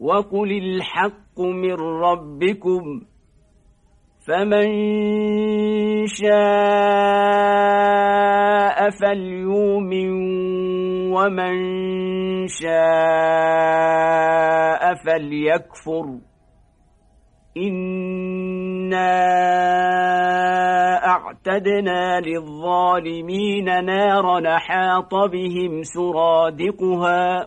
وقل الحق من ربكم فمن شاء فليؤمن ومن شاء فليكفر إنا أعتدنا للظالمين نارا حاط بهم سرادقها